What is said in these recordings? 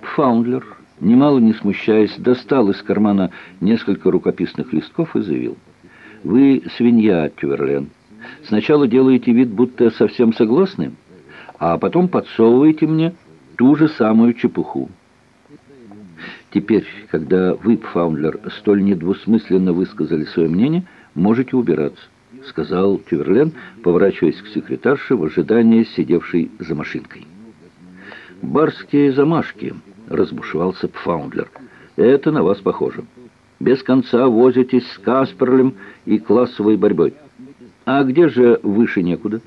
Фаундлер, немало не смущаясь, достал из кармана несколько рукописных листков и заявил. «Вы свинья, Тюверлен. Сначала делаете вид, будто совсем согласны, а потом подсовываете мне ту же самую чепуху. Теперь, когда вы, Фаундлер, столь недвусмысленно высказали свое мнение, можете убираться», — сказал Тюверлен, поворачиваясь к секретарше в ожидании сидевшей за машинкой. «Барские замашки», — разбушевался Пфаундлер. «Это на вас похоже. Без конца возитесь с Касперлем и классовой борьбой. А где же выше некуда?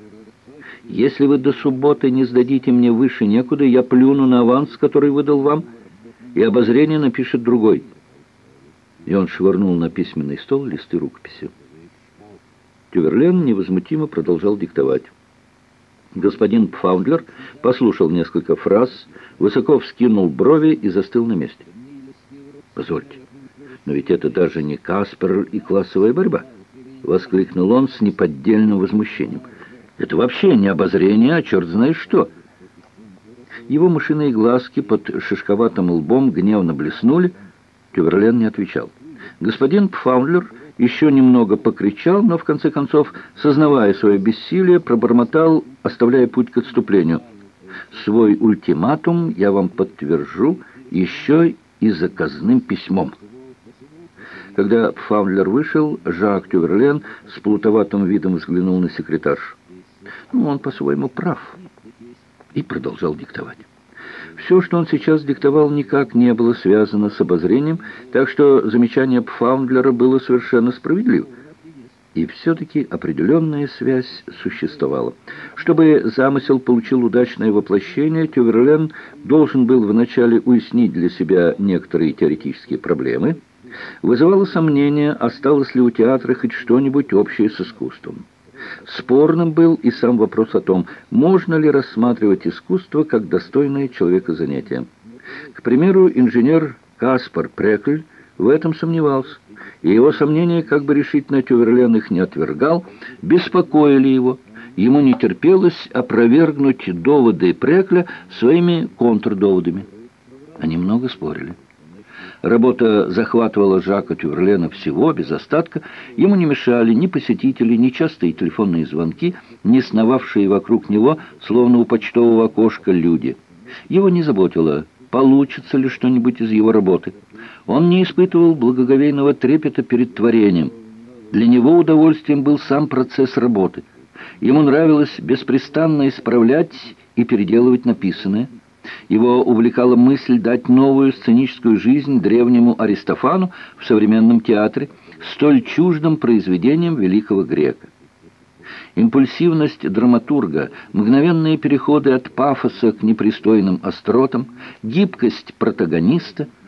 Если вы до субботы не сдадите мне выше некуда, я плюну на аванс, который выдал вам, и обозрение напишет другой». И он швырнул на письменный стол листы рукописи. Тюверлен невозмутимо продолжал диктовать. Господин Пфаундлер послушал несколько фраз, высоко вскинул брови и застыл на месте. «Позвольте, но ведь это даже не Каспер и классовая борьба!» — воскликнул он с неподдельным возмущением. «Это вообще не обозрение, а черт знает что!» Его мышиные глазки под шишковатым лбом гневно блеснули. Тюверлен не отвечал. Господин Пфаундлер еще немного покричал, но в конце концов, сознавая свое бессилие, пробормотал, оставляя путь к отступлению. «Свой ультиматум я вам подтвержу еще и заказным письмом». Когда Фаундлер вышел, Жак Тюверлен с плутоватым видом взглянул на секретарш. Ну, он по-своему прав. И продолжал диктовать. Все, что он сейчас диктовал, никак не было связано с обозрением, так что замечание Пфаундлера было совершенно справедливо. И все-таки определенная связь существовала. Чтобы замысел получил удачное воплощение, Тюверлен должен был вначале уяснить для себя некоторые теоретические проблемы. Вызывало сомнение, осталось ли у театра хоть что-нибудь общее с искусством. Спорным был и сам вопрос о том, можно ли рассматривать искусство как достойное человека занятие. К примеру, инженер Каспар Прекль в этом сомневался, и его сомнения, как бы решительно Тюверлен их не отвергал, беспокоили его. Ему не терпелось опровергнуть доводы Прекля своими контрдоводами. Они много спорили. Работа захватывала Жака Тюрлена всего, без остатка. Ему не мешали ни посетители, ни частые телефонные звонки, ни сновавшие вокруг него, словно у почтового окошка, люди. Его не заботило, получится ли что-нибудь из его работы. Он не испытывал благоговейного трепета перед творением. Для него удовольствием был сам процесс работы. Ему нравилось беспрестанно исправлять и переделывать написанное – его увлекала мысль дать новую сценическую жизнь древнему Аристофану в современном театре, столь чуждым произведением великого грека. Импульсивность драматурга, мгновенные переходы от пафоса к непристойным остротам, гибкость протагониста —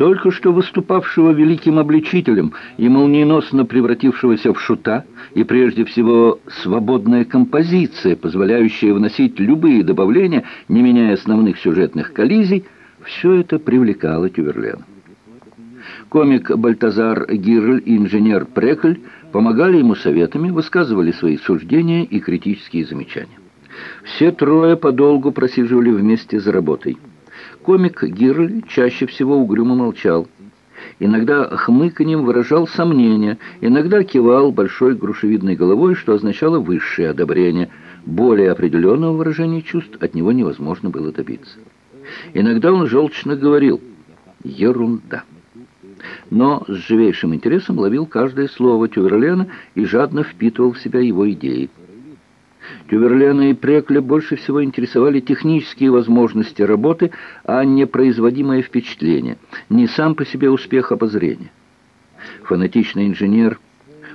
только что выступавшего великим обличителем и молниеносно превратившегося в шута, и прежде всего свободная композиция, позволяющая вносить любые добавления, не меняя основных сюжетных коллизий, все это привлекало Тюверлена. Комик Бальтазар Гирль и инженер Прекль помогали ему советами, высказывали свои суждения и критические замечания. Все трое подолгу просиживали вместе за работой. Комик Гирль чаще всего угрюмо молчал. Иногда хмыканьем выражал сомнение, иногда кивал большой грушевидной головой, что означало высшее одобрение. Более определенного выражения чувств от него невозможно было добиться. Иногда он желчно говорил «ерунда». Но с живейшим интересом ловил каждое слово Тюверлена и жадно впитывал в себя его идеи. Тюверлена и Прекля больше всего интересовали технические возможности работы, а не производимое впечатление, не сам по себе успех обозрения. Фанатичный инженер,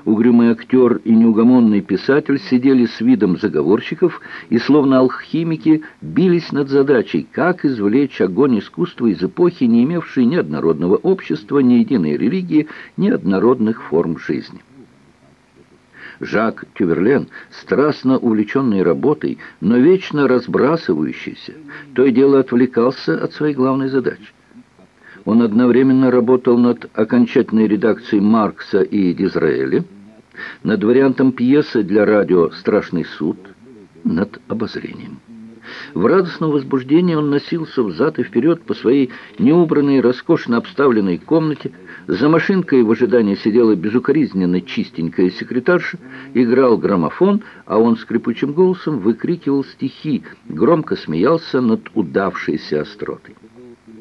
угрюмый актер и неугомонный писатель сидели с видом заговорщиков и, словно алхимики, бились над задачей, как извлечь огонь искусства из эпохи, не имевшей ни однородного общества, ни единой религии, ни однородных форм жизни. Жак Тюверлен, страстно увлеченный работой, но вечно разбрасывающийся, то и дело отвлекался от своей главной задачи. Он одновременно работал над окончательной редакцией Маркса и Дизраэля, над вариантом пьесы для радио «Страшный суд», над обозрением. В радостном возбуждении он носился взад и вперед по своей неубранной, роскошно обставленной комнате. За машинкой в ожидании сидела безукоризненно чистенькая секретарша, играл граммофон, а он скрипучим голосом выкрикивал стихи, громко смеялся над удавшейся остротой.